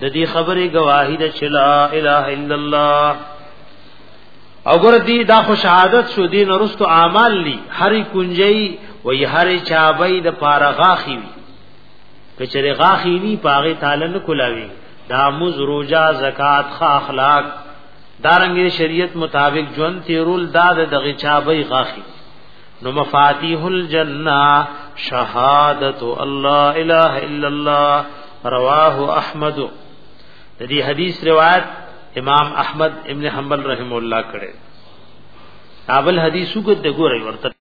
د دې خبرې گواهی ده چې لا اله الا الله او ګور دې دا خو شهادت شو دین ورستو اعمال لی هرې کنجي وې هرې چابې د پاره غاخي وي کچره غاخي ني پاغه تعالی نه کولاوي دا مز روجا زکات خ اخلاق دارنګ شریعت مطابق ژوند تیرول داد دغه چابې غاخي نو مفاتيح الجنه شهادت الله اله الا الله رواه احمد د دې حدیث روایت امام احمد ابن حنبل رحم الله کړه اول حدیثو کو د ګورې ورته